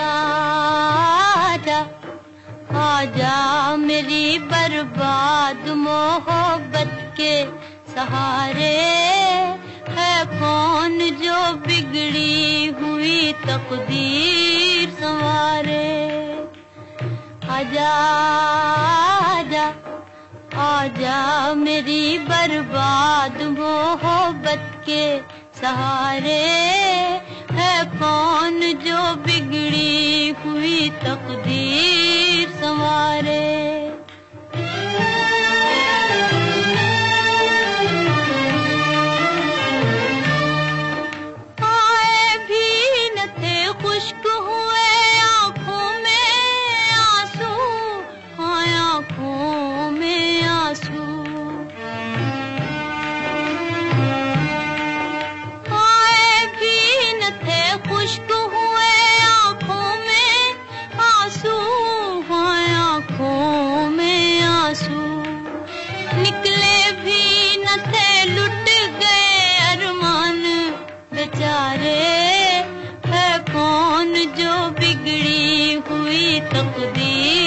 आजा आजा मेरी बर्बाद मोहब्बत के सहारे है कौन जो बिगड़ी हुई तकदीर संवारे? आजा आजा आजा मेरी बर्बाद मोहब्बत के सहारे है कौन जो बिगड़ी तकदीर संवारे निकले भी न थे लुट गए अरमान। बेचारे है कौन जो बिगड़ी हुई तकदीर?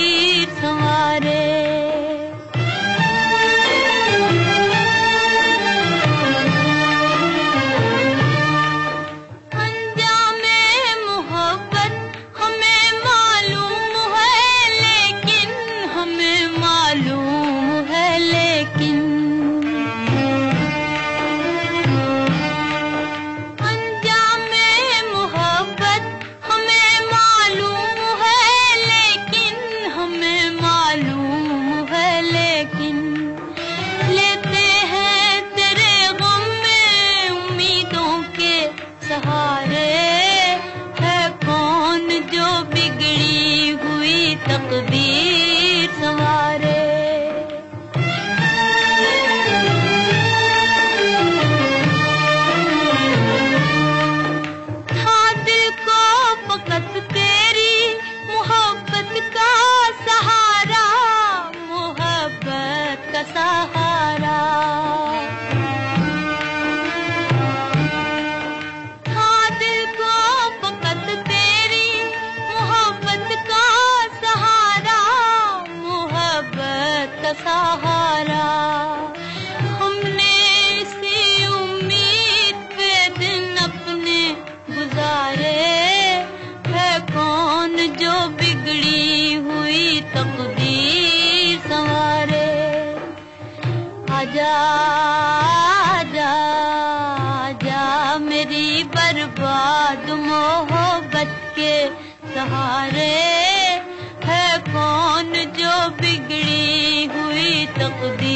सहारे है कौन जो बिगड़ी हुई तकदीर संवारे? सहारा मोहब्बत का सहारा। का सहारा। हमने इसी उम्मीद पे दिन अपने गुजारे है। कौन जो बिगड़ी हुई तकदीर संवारे। आजा आजा आजा मेरी बर्बाद मोहब्बत के सहारे है। कौन जो बिगड़ी हुई तकदीर